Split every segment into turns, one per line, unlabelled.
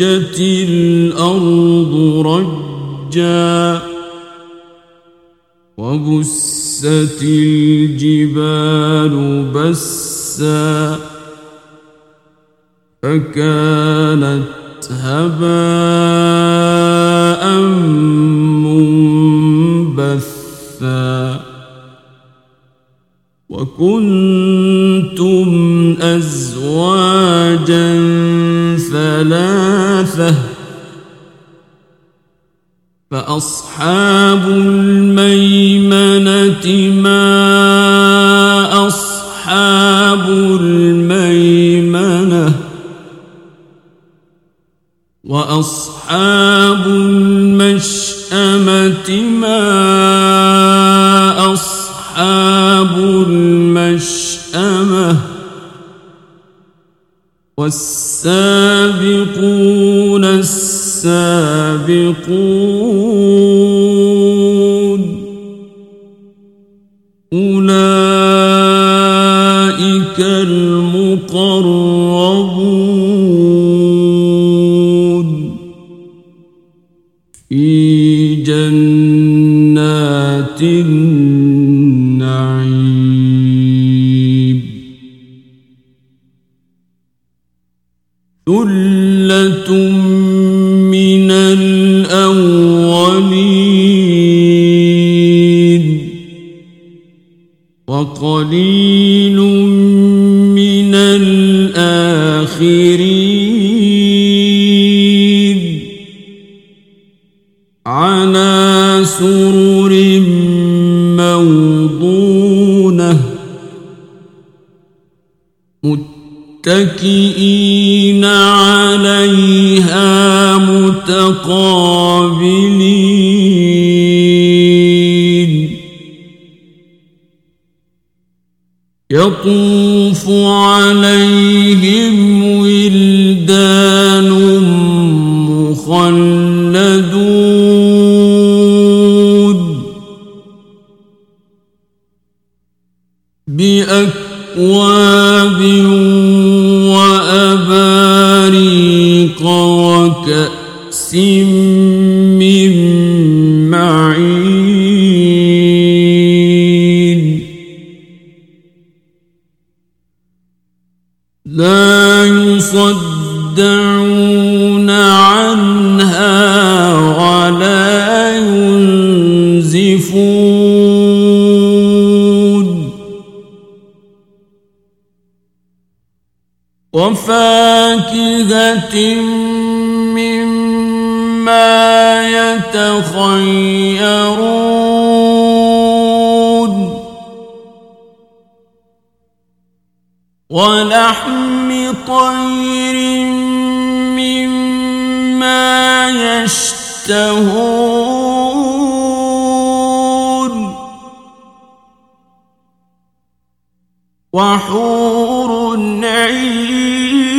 رجت الأرض رجا وبست الجبال بسا فكانت هباء منبثا وكنتم ما أصحاب المشأمة والسابقون السابقون ثلة من الأولين وقليل من الآخرين على سرر موضونة متكئين عليها متقابلين يطوف عليهم ولدان مخلدون. وفاكهة مما يتخيرون ولحم طير مما يشتهون وحور عين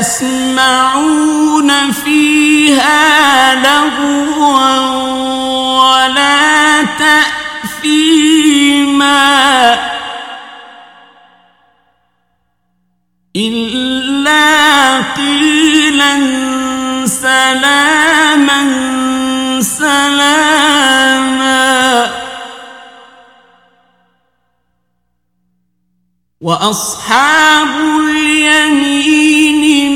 يسمعون فيها لغوا ولا تأثيما إلا قيلا سلاما سلاما وأصحاب اليمين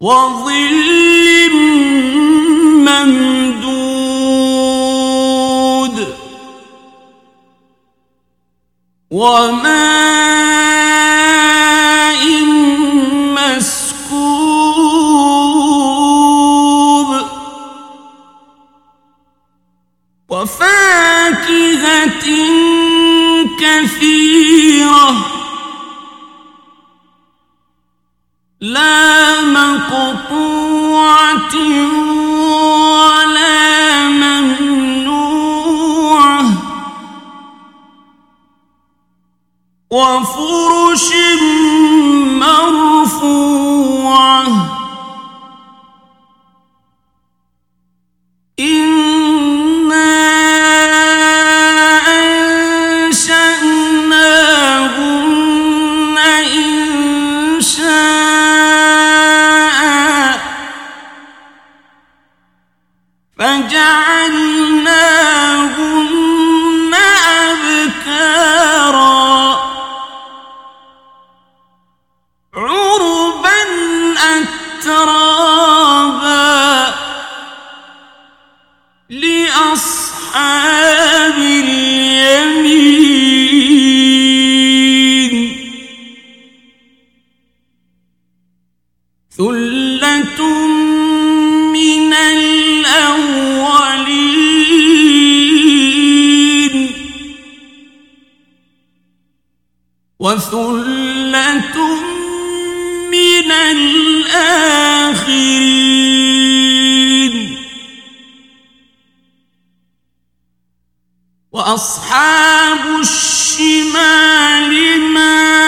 وظل ممدود وما كثيرة لا مقطوعة ولا ممنوعة وفرش مرفوعة وثلة من الآخرين. وأصحاب الشمال ما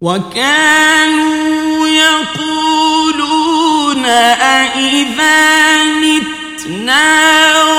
وكانوا يقولون أئذا متنا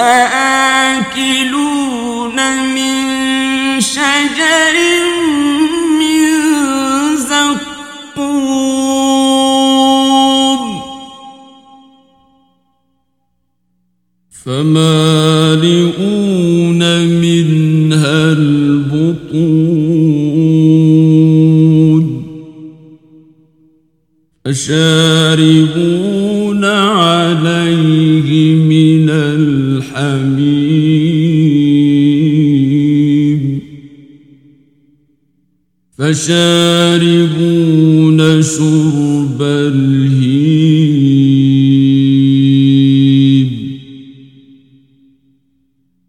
لآكلون من شجر من زقوم.
فمالئون منها البطون. فشاربون عليه فشاربون شرب الهيم.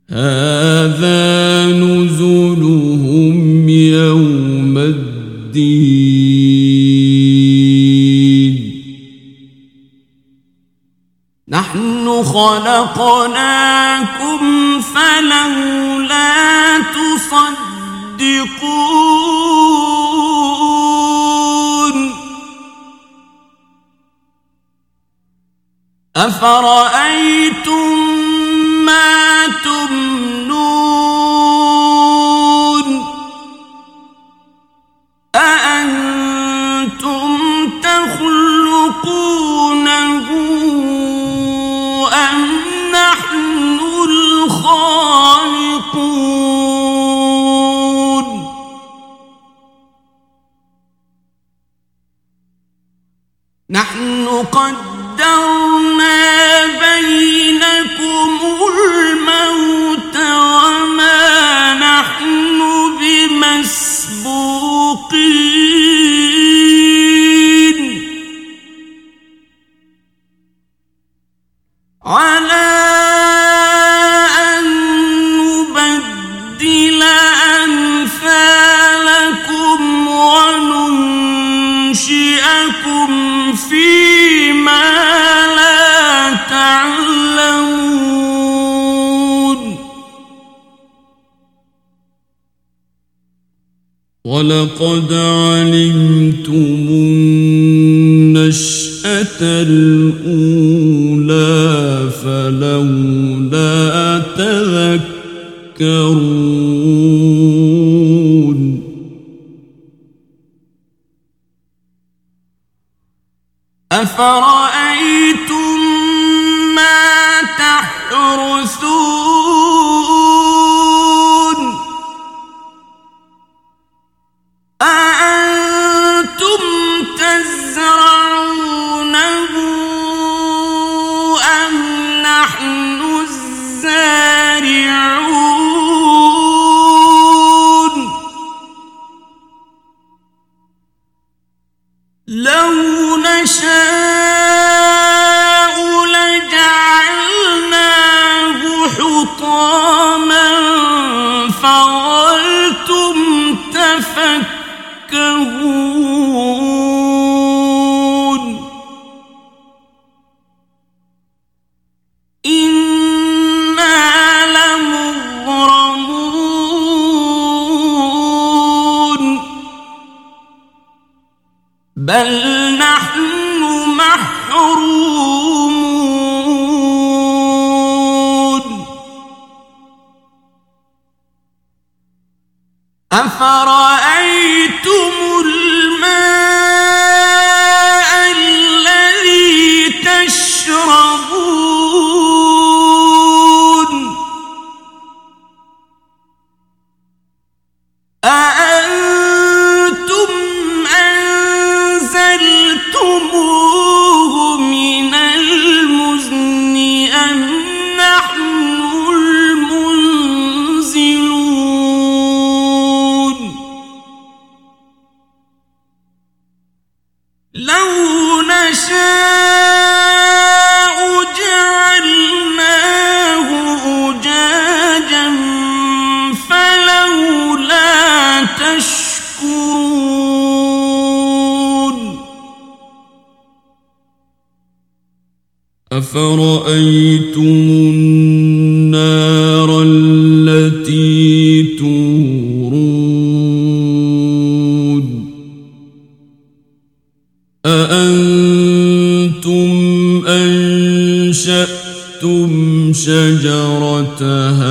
هذا نزلهم يوم الدين.
نحن خلقناكم فلولا أفرأيتم
ولقد علمتم النشأة الأولى فلولا تذكرون
أفرأيتم
النار التي تورون أأنتم أنشأتم شجرتها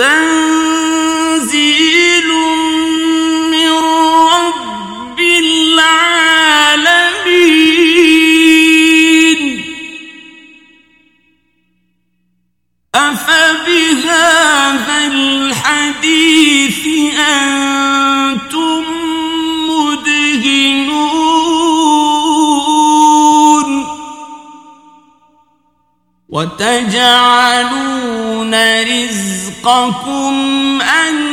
ذا رزقكم أن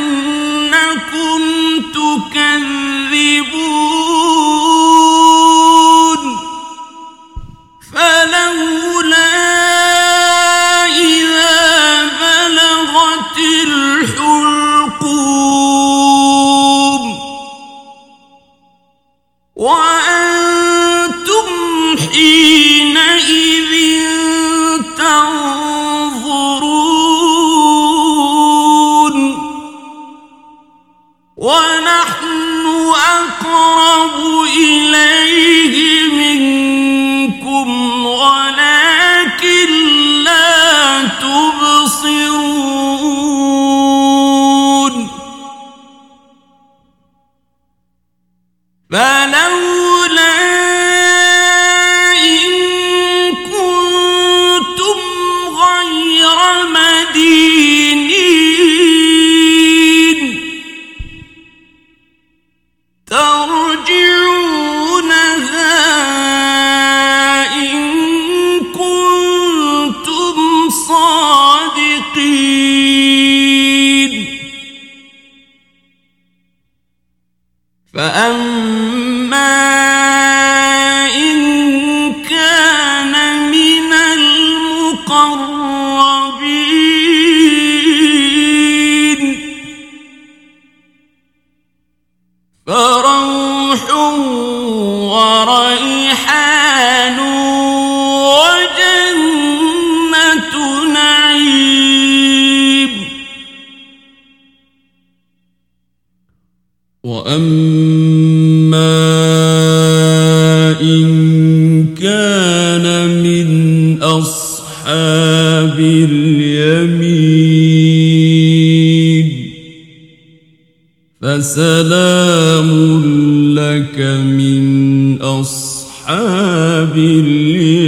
فلو
وأما إن كان من أصحاب اليمين فسلام لك من أصحاب اليمين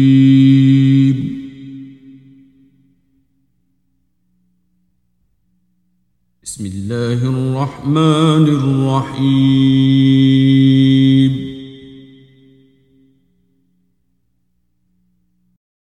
الرحمن الرحيم.